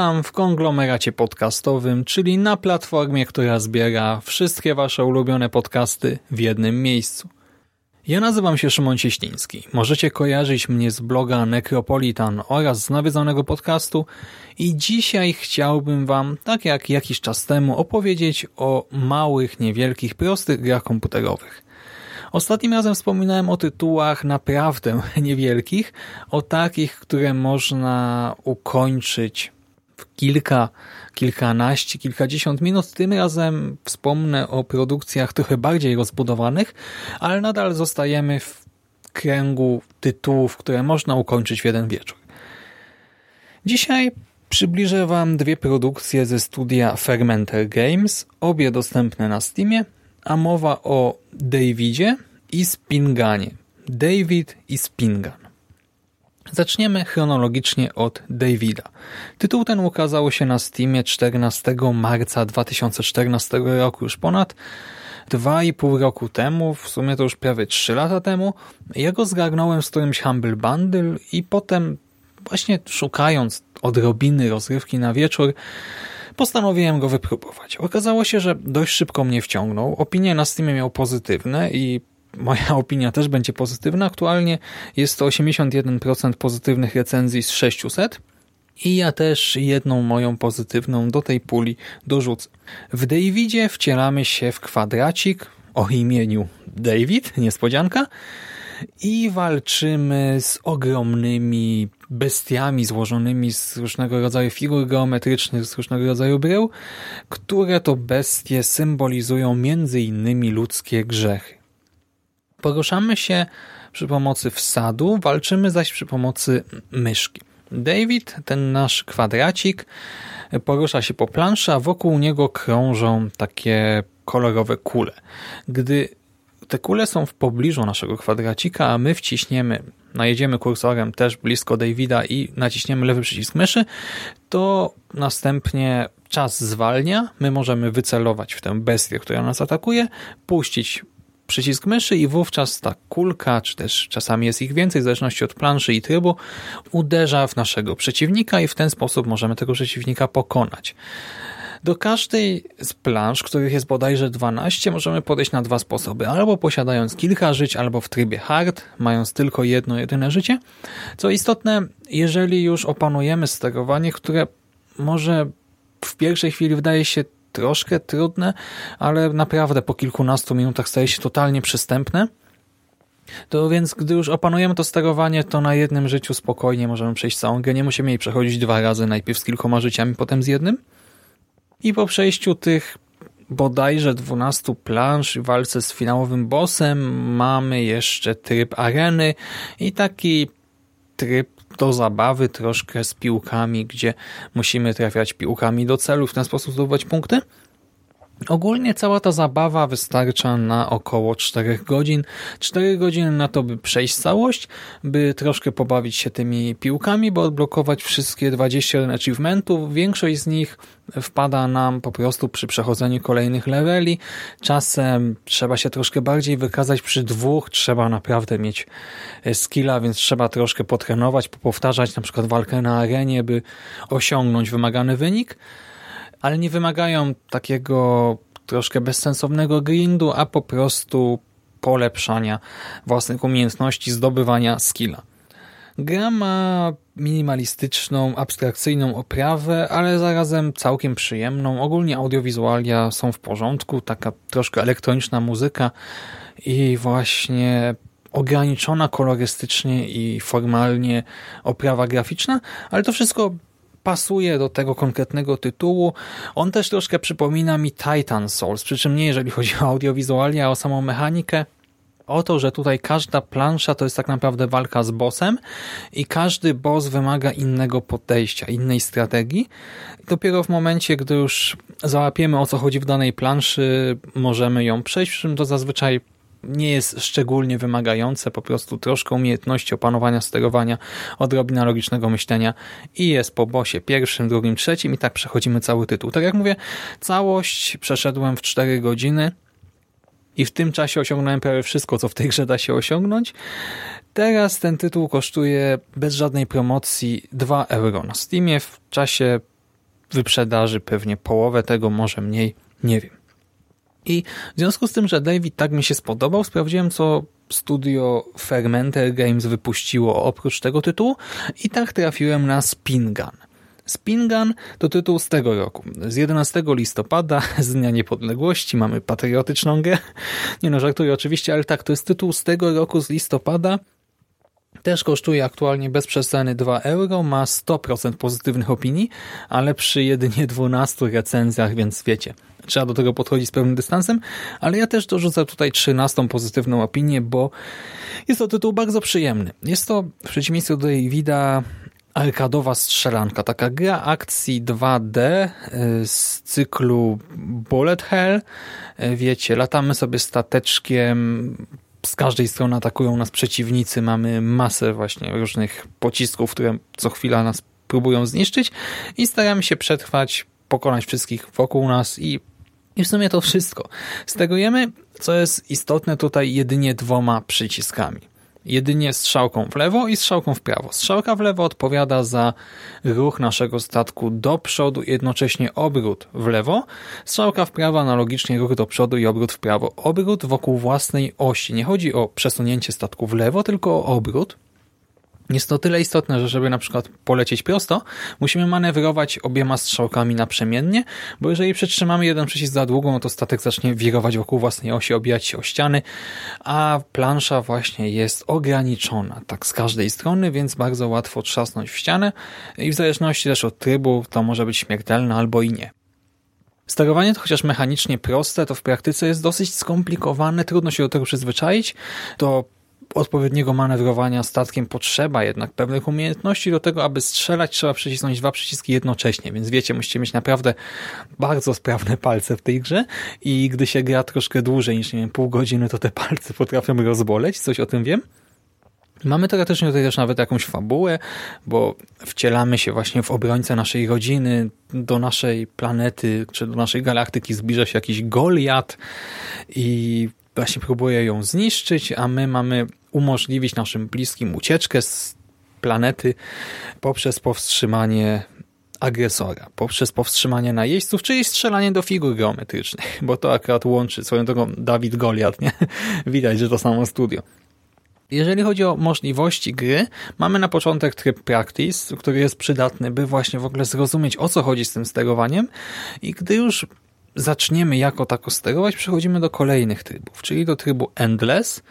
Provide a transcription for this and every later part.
Witam w konglomeracie podcastowym, czyli na platformie, która zbiera wszystkie Wasze ulubione podcasty w jednym miejscu. Ja nazywam się Szymon Cieśliński. Możecie kojarzyć mnie z bloga Necropolitan oraz z nawiedzonego podcastu i dzisiaj chciałbym Wam, tak jak jakiś czas temu, opowiedzieć o małych, niewielkich, prostych grach komputerowych. Ostatnim razem wspominałem o tytułach naprawdę niewielkich, o takich, które można ukończyć w kilka, kilkanaście, kilkadziesiąt minut. Tym razem wspomnę o produkcjach trochę bardziej rozbudowanych, ale nadal zostajemy w kręgu tytułów, które można ukończyć w jeden wieczór. Dzisiaj przybliżę Wam dwie produkcje ze studia Fermenter Games, obie dostępne na Steamie, a mowa o Davidzie i Spinganie. David i Spingan. Zaczniemy chronologicznie od Davida. Tytuł ten ukazał się na Steamie 14 marca 2014 roku, już ponad 2,5 roku temu, w sumie to już prawie 3 lata temu. Ja zgarnąłem z którymś Humble Bundle i potem właśnie szukając odrobiny rozrywki na wieczór, postanowiłem go wypróbować. Okazało się, że dość szybko mnie wciągnął. Opinie na Steamie miał pozytywne i moja opinia też będzie pozytywna. Aktualnie jest to 81% pozytywnych recenzji z 600 i ja też jedną moją pozytywną do tej puli dorzucę. W Davidzie wcielamy się w kwadracik o imieniu David, niespodzianka, i walczymy z ogromnymi bestiami złożonymi z różnego rodzaju figur geometrycznych, z różnego rodzaju brył, które to bestie symbolizują między innymi ludzkie grzechy. Poruszamy się przy pomocy wsadu, walczymy zaś przy pomocy myszki. David, ten nasz kwadracik, porusza się po planszy, a wokół niego krążą takie kolorowe kule. Gdy te kule są w pobliżu naszego kwadracika, a my wciśniemy, najedziemy kursorem też blisko Davida i naciśniemy lewy przycisk myszy, to następnie czas zwalnia, my możemy wycelować w tę bestię, która nas atakuje, puścić przycisk myszy i wówczas ta kulka, czy też czasami jest ich więcej, w zależności od planszy i trybu, uderza w naszego przeciwnika i w ten sposób możemy tego przeciwnika pokonać. Do każdej z plansz, których jest bodajże 12, możemy podejść na dwa sposoby. Albo posiadając kilka żyć, albo w trybie hard, mając tylko jedno, jedyne życie. Co istotne, jeżeli już opanujemy sterowanie, które może w pierwszej chwili wydaje się troszkę trudne, ale naprawdę po kilkunastu minutach staje się totalnie przystępne. To więc, gdy już opanujemy to sterowanie, to na jednym życiu spokojnie możemy przejść całą grę. Nie musimy jej przechodzić dwa razy, najpierw z kilkoma życiami, potem z jednym. I po przejściu tych bodajże 12 plansz w walce z finałowym bossem mamy jeszcze tryb areny i taki tryb do zabawy troszkę z piłkami, gdzie musimy trafiać piłkami do celu w ten sposób zdobywać punkty. Ogólnie cała ta zabawa wystarcza na około 4 godzin. 4 godziny na to, by przejść całość, by troszkę pobawić się tymi piłkami, by odblokować wszystkie 21 achievementów. Większość z nich wpada nam po prostu przy przechodzeniu kolejnych leveli. Czasem trzeba się troszkę bardziej wykazać przy dwóch, trzeba naprawdę mieć e, skilla, więc trzeba troszkę potrenować, powtarzać na przykład walkę na arenie, by osiągnąć wymagany wynik ale nie wymagają takiego troszkę bezsensownego grindu, a po prostu polepszania własnych umiejętności, zdobywania skilla. Gra ma minimalistyczną, abstrakcyjną oprawę, ale zarazem całkiem przyjemną. Ogólnie audiowizualia są w porządku, taka troszkę elektroniczna muzyka i właśnie ograniczona kolorystycznie i formalnie oprawa graficzna, ale to wszystko pasuje do tego konkretnego tytułu. On też troszkę przypomina mi Titan Souls, przy czym nie jeżeli chodzi o audiowizualia, a o samą mechanikę. O to, że tutaj każda plansza to jest tak naprawdę walka z bossem i każdy boss wymaga innego podejścia, innej strategii. Dopiero w momencie, gdy już załapiemy o co chodzi w danej planszy, możemy ją przejść, przy czym to zazwyczaj nie jest szczególnie wymagające, po prostu troszkę umiejętności opanowania sterowania, odrobina logicznego myślenia i jest po bosie pierwszym, drugim, trzecim i tak przechodzimy cały tytuł. Tak jak mówię, całość przeszedłem w 4 godziny i w tym czasie osiągnąłem prawie wszystko, co w tej grze da się osiągnąć. Teraz ten tytuł kosztuje bez żadnej promocji 2 euro na Steamie. W czasie wyprzedaży pewnie połowę tego, może mniej, nie wiem. I w związku z tym, że David tak mi się spodobał, sprawdziłem, co studio Fermenter Games wypuściło oprócz tego tytułu i tak trafiłem na Spin Gun. Spin Gun to tytuł z tego roku. Z 11 listopada, z Dnia Niepodległości, mamy patriotyczną grę. Nie no, żartuję oczywiście, ale tak, to jest tytuł z tego roku, z listopada. Też kosztuje aktualnie bez przesady 2 euro, ma 100% pozytywnych opinii, ale przy jedynie 12 recenzjach, więc wiecie, trzeba do tego podchodzić z pewnym dystansem, ale ja też dorzucę tutaj 13 pozytywną opinię, bo jest to tytuł bardzo przyjemny. Jest to w przeciwieństwie do Davida arkadowa strzelanka, taka gra akcji 2D y, z cyklu Bullet Hell. Y, wiecie, latamy sobie stateczkiem, z każdej strony atakują nas przeciwnicy, mamy masę właśnie różnych pocisków, które co chwila nas próbują zniszczyć i staramy się przetrwać, pokonać wszystkich wokół nas i i w sumie to wszystko. Sterujemy, co jest istotne tutaj, jedynie dwoma przyciskami. Jedynie strzałką w lewo i strzałką w prawo. Strzałka w lewo odpowiada za ruch naszego statku do przodu jednocześnie obrót w lewo. Strzałka w prawo analogicznie ruch do przodu i obrót w prawo. Obrót wokół własnej osi. Nie chodzi o przesunięcie statku w lewo, tylko o obrót. Jest to tyle istotne, że żeby na przykład polecieć prosto, musimy manewrować obiema strzałkami naprzemiennie, bo jeżeli przytrzymamy jeden przycisk za długo, no to statek zacznie wirować wokół własnej osi, obijać się o ściany, a plansza właśnie jest ograniczona tak z każdej strony, więc bardzo łatwo trzasnąć w ścianę i w zależności też od trybu to może być śmiertelne albo i nie. Sterowanie to chociaż mechanicznie proste, to w praktyce jest dosyć skomplikowane, trudno się do tego przyzwyczaić. To odpowiedniego manewrowania statkiem potrzeba jednak pewnych umiejętności. Do tego, aby strzelać, trzeba przycisnąć dwa przyciski jednocześnie, więc wiecie, musicie mieć naprawdę bardzo sprawne palce w tej grze i gdy się gra troszkę dłużej niż nie wiem, pół godziny, to te palce potrafią rozboleć, coś o tym wiem. Mamy teoretycznie tutaj też nawet jakąś fabułę, bo wcielamy się właśnie w obrońcę naszej rodziny, do naszej planety, czy do naszej galaktyki zbliża się jakiś Goliat i właśnie próbuje ją zniszczyć, a my mamy umożliwić naszym bliskim ucieczkę z planety poprzez powstrzymanie agresora, poprzez powstrzymanie najeźdźców, czyli strzelanie do figur geometrycznych, bo to akurat łączy swoją drogą Dawid Goliat, nie? Widać, że to samo studio. Jeżeli chodzi o możliwości gry, mamy na początek tryb Practice, który jest przydatny, by właśnie w ogóle zrozumieć o co chodzi z tym sterowaniem i gdy już zaczniemy jako tako sterować, przechodzimy do kolejnych trybów, czyli do trybu Endless,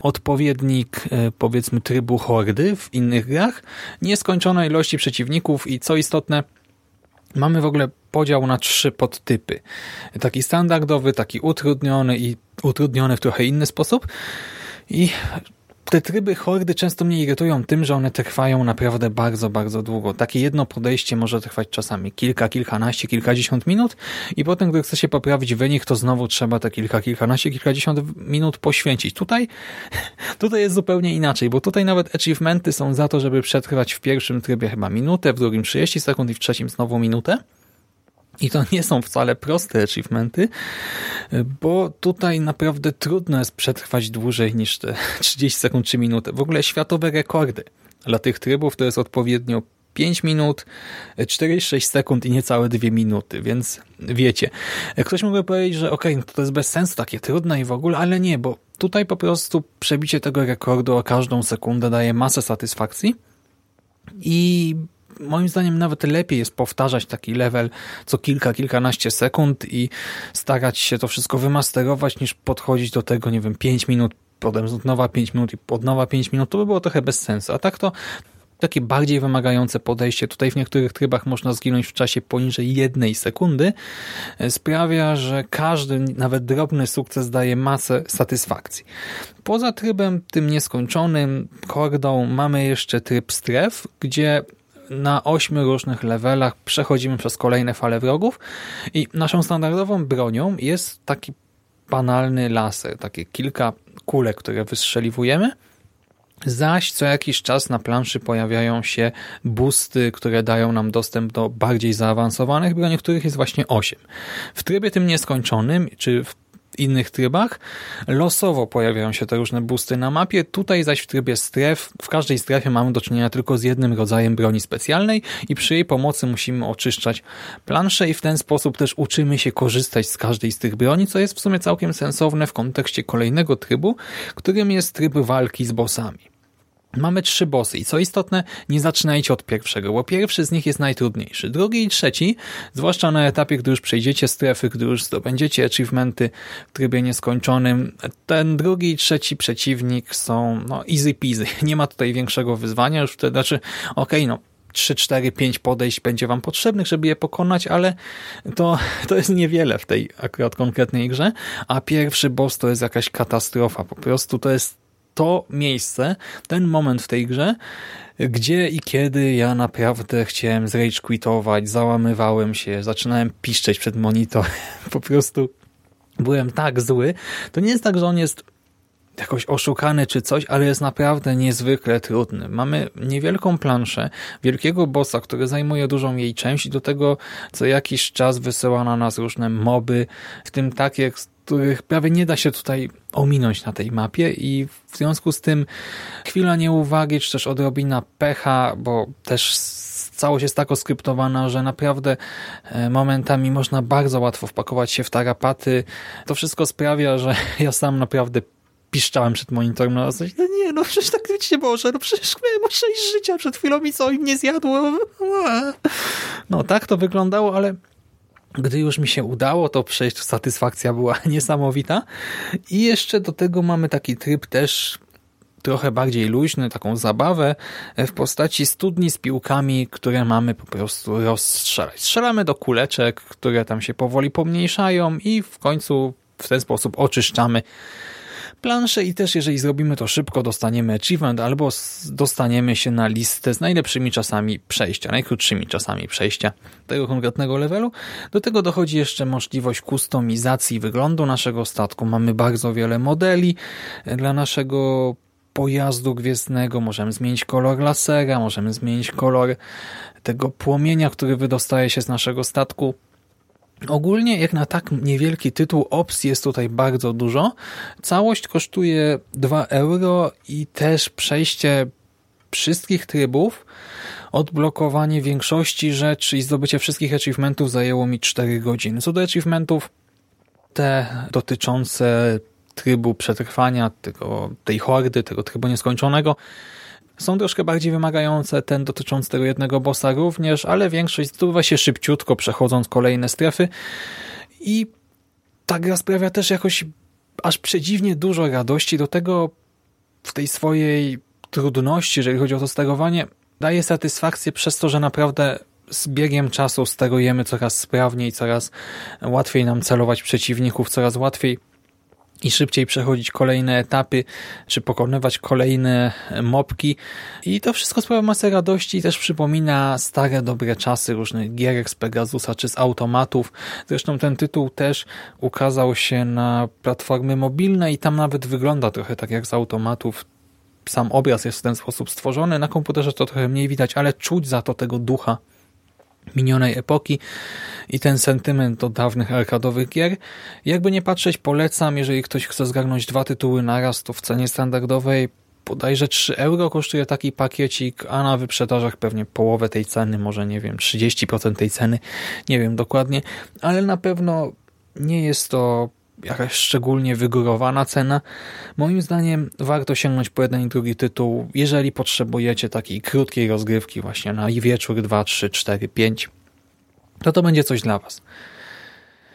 odpowiednik e, powiedzmy trybu hordy w innych grach, nieskończonej ilości przeciwników i co istotne, mamy w ogóle podział na trzy podtypy. Taki standardowy, taki utrudniony i utrudniony w trochę inny sposób. I te tryby hordy często mnie irytują tym, że one trwają naprawdę bardzo, bardzo długo. Takie jedno podejście może trwać czasami kilka, kilkanaście, kilkadziesiąt minut i potem, gdy chce się poprawić wynik, to znowu trzeba te kilka, kilkanaście, kilkadziesiąt minut poświęcić. Tutaj, tutaj jest zupełnie inaczej, bo tutaj nawet achievementy są za to, żeby przetrwać w pierwszym trybie chyba minutę, w drugim 30 sekund i w trzecim znowu minutę. I to nie są wcale proste achievementy, bo tutaj naprawdę trudno jest przetrwać dłużej niż te 30 sekund czy minutę. W ogóle światowe rekordy dla tych trybów to jest odpowiednio 5 minut, 4-6 sekund i niecałe 2 minuty, więc wiecie. Ktoś mógłby powiedzieć, że okej, okay, to jest bez sensu, takie trudne i w ogóle, ale nie, bo tutaj po prostu przebicie tego rekordu o każdą sekundę daje masę satysfakcji i moim zdaniem nawet lepiej jest powtarzać taki level co kilka, kilkanaście sekund i starać się to wszystko wymasterować, niż podchodzić do tego, nie wiem, 5 minut, potem od nowa 5 minut i od nowa 5 minut, to by było trochę bez sensu. A tak to takie bardziej wymagające podejście, tutaj w niektórych trybach można zginąć w czasie poniżej jednej sekundy, sprawia, że każdy, nawet drobny sukces daje masę satysfakcji. Poza trybem tym nieskończonym, hordą, mamy jeszcze tryb stref, gdzie na ośmiu różnych levelach przechodzimy przez kolejne fale wrogów i naszą standardową bronią jest taki banalny laser, takie kilka kulek, które wystrzeliwujemy, zaś co jakiś czas na planszy pojawiają się busty, które dają nam dostęp do bardziej zaawansowanych broni, których jest właśnie 8. W trybie tym nieskończonym, czy w innych trybach. Losowo pojawiają się te różne busty na mapie, tutaj zaś w trybie stref, w każdej strefie mamy do czynienia tylko z jednym rodzajem broni specjalnej i przy jej pomocy musimy oczyszczać planszę i w ten sposób też uczymy się korzystać z każdej z tych broni, co jest w sumie całkiem sensowne w kontekście kolejnego trybu, którym jest tryb walki z bossami. Mamy trzy bossy i co istotne, nie zaczynajcie od pierwszego, bo pierwszy z nich jest najtrudniejszy. Drugi i trzeci, zwłaszcza na etapie, gdy już przejdziecie strefy, gdy już zdobędziecie achievementy w trybie nieskończonym, ten drugi i trzeci przeciwnik są no, easy peasy. Nie ma tutaj większego wyzwania, już wtedy, znaczy, okej, okay, no 3, 4, 5 podejść będzie wam potrzebnych, żeby je pokonać, ale to, to jest niewiele w tej akurat konkretnej grze, a pierwszy boss to jest jakaś katastrofa. Po prostu to jest to miejsce, ten moment w tej grze, gdzie i kiedy ja naprawdę chciałem zrage quitować, załamywałem się, zaczynałem piszczeć przed monitorem, po prostu byłem tak zły. To nie jest tak, że on jest jakoś oszukany czy coś, ale jest naprawdę niezwykle trudny. Mamy niewielką planszę, wielkiego bossa, który zajmuje dużą jej część i do tego co jakiś czas wysyła na nas różne moby, w tym takie, których prawie nie da się tutaj ominąć na tej mapie i w związku z tym chwila nieuwagi, czy też odrobina pecha, bo też całość jest tak oskryptowana, że naprawdę e, momentami można bardzo łatwo wpakować się w tarapaty. To wszystko sprawia, że ja sam naprawdę piszczałem przed monitorem na zasadzie, no nie, no przecież tak być nie może, no przecież miałem 6 życia przed chwilą i co im nie zjadło. No tak to wyglądało, ale gdy już mi się udało to przejść, satysfakcja była niesamowita. I jeszcze do tego mamy taki tryb też trochę bardziej luźny, taką zabawę w postaci studni z piłkami, które mamy po prostu rozstrzelać. Strzelamy do kuleczek, które tam się powoli pomniejszają i w końcu w ten sposób oczyszczamy planszę i też jeżeli zrobimy to szybko, dostaniemy achievement albo dostaniemy się na listę z najlepszymi czasami przejścia, najkrótszymi czasami przejścia tego konkretnego levelu. Do tego dochodzi jeszcze możliwość kustomizacji wyglądu naszego statku. Mamy bardzo wiele modeli dla naszego pojazdu gwiezdnego, możemy zmienić kolor lasera, możemy zmienić kolor tego płomienia, który wydostaje się z naszego statku. Ogólnie jak na tak niewielki tytuł opcji jest tutaj bardzo dużo. Całość kosztuje 2 euro i też przejście wszystkich trybów, odblokowanie większości rzeczy i zdobycie wszystkich achievementów zajęło mi 4 godziny. Co do achievementów, te dotyczące trybu przetrwania tego, tej hordy, tego trybu nieskończonego, są troszkę bardziej wymagające, ten dotyczący tego jednego bossa również, ale większość zdobywa się szybciutko, przechodząc kolejne strefy. I ta gra sprawia też jakoś aż przedziwnie dużo radości, do tego w tej swojej trudności, jeżeli chodzi o to sterowanie, daje satysfakcję przez to, że naprawdę z biegiem czasu sterujemy coraz sprawniej, coraz łatwiej nam celować przeciwników, coraz łatwiej i szybciej przechodzić kolejne etapy, czy pokonywać kolejne mopki. I to wszystko sprawia masę radości i też przypomina stare, dobre czasy różnych gierek z Pegasusa, czy z automatów. Zresztą ten tytuł też ukazał się na platformy mobilne i tam nawet wygląda trochę tak jak z automatów. Sam obraz jest w ten sposób stworzony. Na komputerze to trochę mniej widać, ale czuć za to tego ducha minionej epoki i ten sentyment do dawnych arkadowych gier. Jakby nie patrzeć, polecam, jeżeli ktoś chce zgarnąć dwa tytuły naraz, to w cenie standardowej bodajże 3 euro kosztuje taki pakiecik, a na wyprzedażach pewnie połowę tej ceny, może nie wiem, 30% tej ceny, nie wiem dokładnie, ale na pewno nie jest to jakaś szczególnie wygórowana cena. Moim zdaniem warto sięgnąć po jeden i drugi tytuł, jeżeli potrzebujecie takiej krótkiej rozgrywki właśnie na wieczór 2, 3, 4, 5, to to będzie coś dla Was.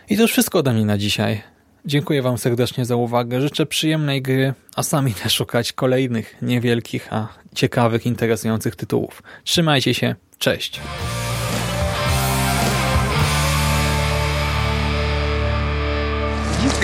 I to już wszystko ode mnie na dzisiaj. Dziękuję Wam serdecznie za uwagę, życzę przyjemnej gry, a sami też szukać kolejnych niewielkich, a ciekawych, interesujących tytułów. Trzymajcie się, cześć!